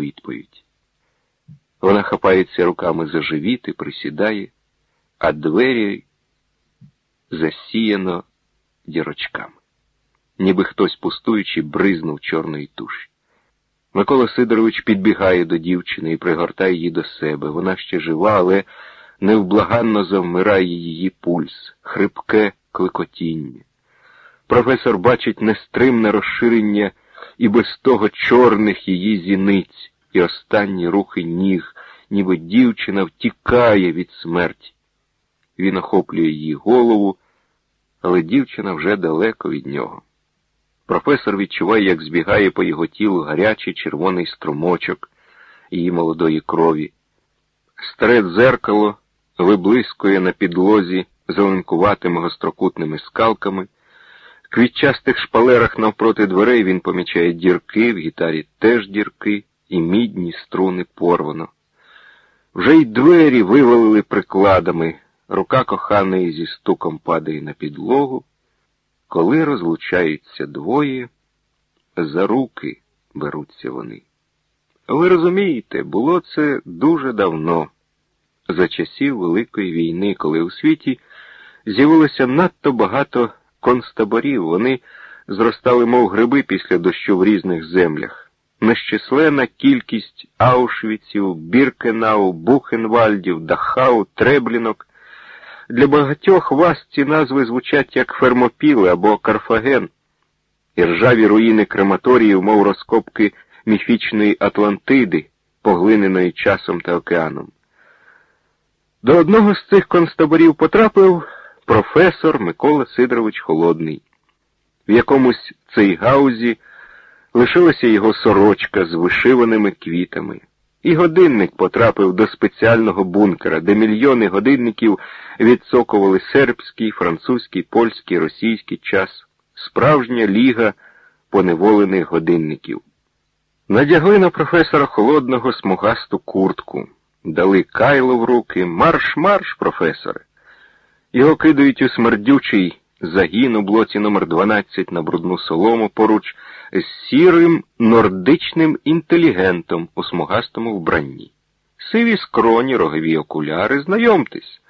відповідь. Вона хапається руками за живіт і присідає, а двері засіяно дірочками, ніби хтось пустуючи бризнув чорної туші. Микола Сидорович підбігає до дівчини і пригортає її до себе. Вона ще жива, але невблаганно завмирає її пульс, хрипке клекотіння. Професор бачить нестримне розширення і без того чорних її зіниць, і останні рухи ніг, ніби дівчина втікає від смерті. Він охоплює її голову, але дівчина вже далеко від нього. Професор відчуває, як збігає по його тілу гарячий червоний струмочок її молодої крові. Старе дзеркало виблискує на підлозі зеленкуватими гострокутними скалками. Квітчастих шпалерах навпроти дверей він помічає дірки, в гітарі теж дірки, і мідні струни порвано. Вже й двері вивалили прикладами, рука коханої зі стуком падає на підлогу. Коли розлучаються двоє, за руки беруться вони. Ви розумієте, було це дуже давно, за часів Великої війни, коли у світі з'явилося надто багато концтаборів, вони зростали, мов гриби після дощу в різних землях. Нещисленна кількість аушвіців, біркенау, бухенвальдів, дахау, треблінок. Для багатьох вас ці назви звучать як Фермопіли або Карфаген, і ржаві руїни крематоріїв, мов розкопки міфічної Атлантиди, поглиненої часом та океаном. До одного з цих концтаборів потрапив професор Микола Сидорович Холодний. В якомусь цей гаузі лишилася його сорочка з вишиваними квітами. І годинник потрапив до спеціального бункера, де мільйони годинників відсокували сербський, французький, польський, російський час, справжня ліга поневолених годинників. Надягли на професора холодного смугасту куртку, дали кайло в руки, марш-марш, професоре. Його кидають у смердючий загін у блоці номер 12 на брудну солому поруч з сірим нордичним інтелігентом у смугастому вбранні. Сиві скроні, рогові окуляри, знайомтесь,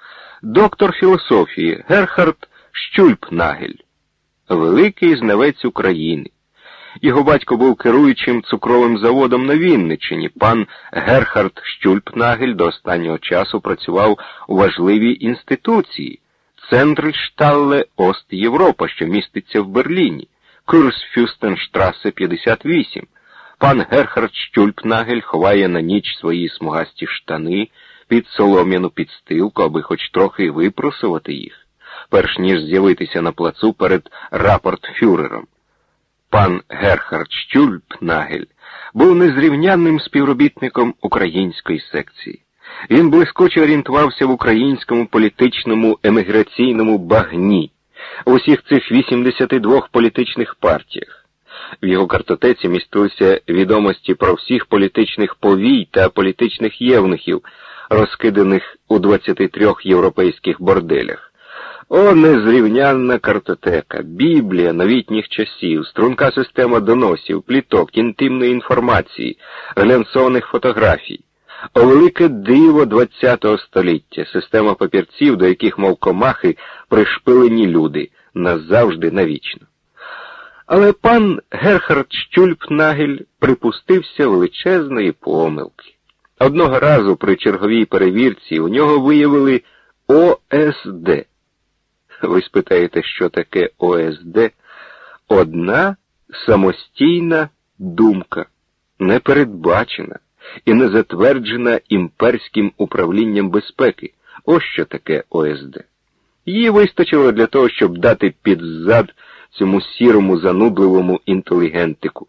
доктор філософії Герхард Штюльпнагель, великий знавець України. Його батько був керуючим цукровим заводом на Вінниччині. Пан Герхард Штюльпнагель до останнього часу працював у важливій інституції. Центральштелле Ост Європа, що міститься в Берліні, Курфюрстенштрасе 58. Пан Герхард Штюльпнагель ховає на ніч свої смугасті штани під солом'яну підстилку, аби хоч трохи випрасувати їх, перш ніж з'явитися на плацу перед рапортфюрером. Пан Герхард Штюльпнагель був незрівнянним співробітником української секції. Він блискуче орієнтувався в українському політичному еміграційному багні, у всіх цих 82 політичних партіях. В його картотеці містилися відомості про всіх політичних повій та політичних євнухів, розкиданих у 23 європейських борделях. О, незрівнянна картотека, біблія новітніх часів, струнка система доносів, пліток, інтимної інформації, глянцованих фотографій. О велике диво ХХ століття, система папірців, до яких, мов комахи, пришпилені люди, назавжди навічно. Але пан Герхард Штюльпнагель припустився величезної помилки. Одного разу при черговій перевірці у нього виявили ОСД. Ви спитаєте, що таке ОСД? Одна самостійна думка, непередбачена і не затверджена імперським управлінням безпеки. Ось що таке ОСД. Її вистачило для того, щоб дати під зад цьому сірому, занудливому інтелігентику.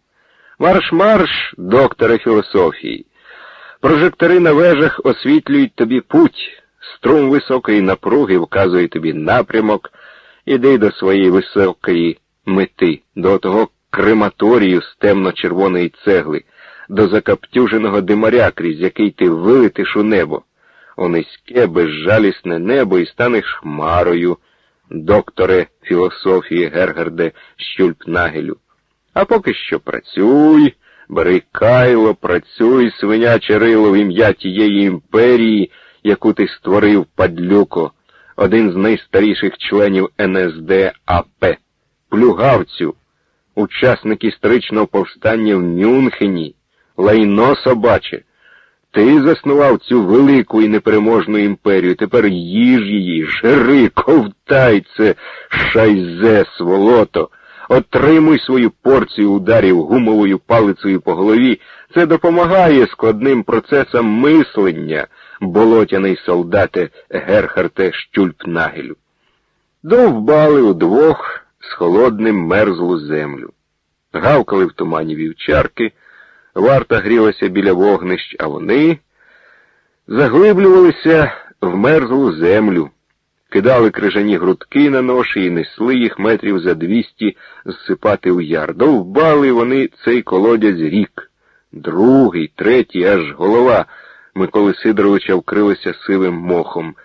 Марш-марш, докторе філософії. Прожектори на вежах освітлюють тобі путь, струм високої напруги вказує тобі напрямок, іди до своєї високої мети, до того крематорію з темно-червоної цегли до закаптюженого димаря, крізь який ти вилетиш у небо, у низьке, безжалісне небо і станеш хмарою, докторе філософії Гергарде Щульпнагелю. А поки що працюй, Бери кайло, працюй, свиняче рило в ім'я тієї імперії, яку ти створив, падлюко, один з найстаріших членів НСДАП, плюгавцю, учасник історичного повстання в Мюнхені, лайно собаче. Ти заснував цю велику і непереможну імперію, тепер їж її, жири, ковтай це, шайзе, сволото. Отримуй свою порцію ударів гумовою палицею по голові. Це допомагає складним процесам мислення, болотяний солдате Герхарте Щульпнагелю. Довбали удвох з холодним мерзлу землю. Гавкали в тумані вівчарки, варта грілася біля вогнищ, а вони заглиблювалися в мерзлу землю кидали крижані грудки на ноші і несли їх метрів за двісті зсипати у яр. Довбали вони цей колодязь рік. Другий, третій, аж голова Миколи Сидоровича вкрилася сивим мохом.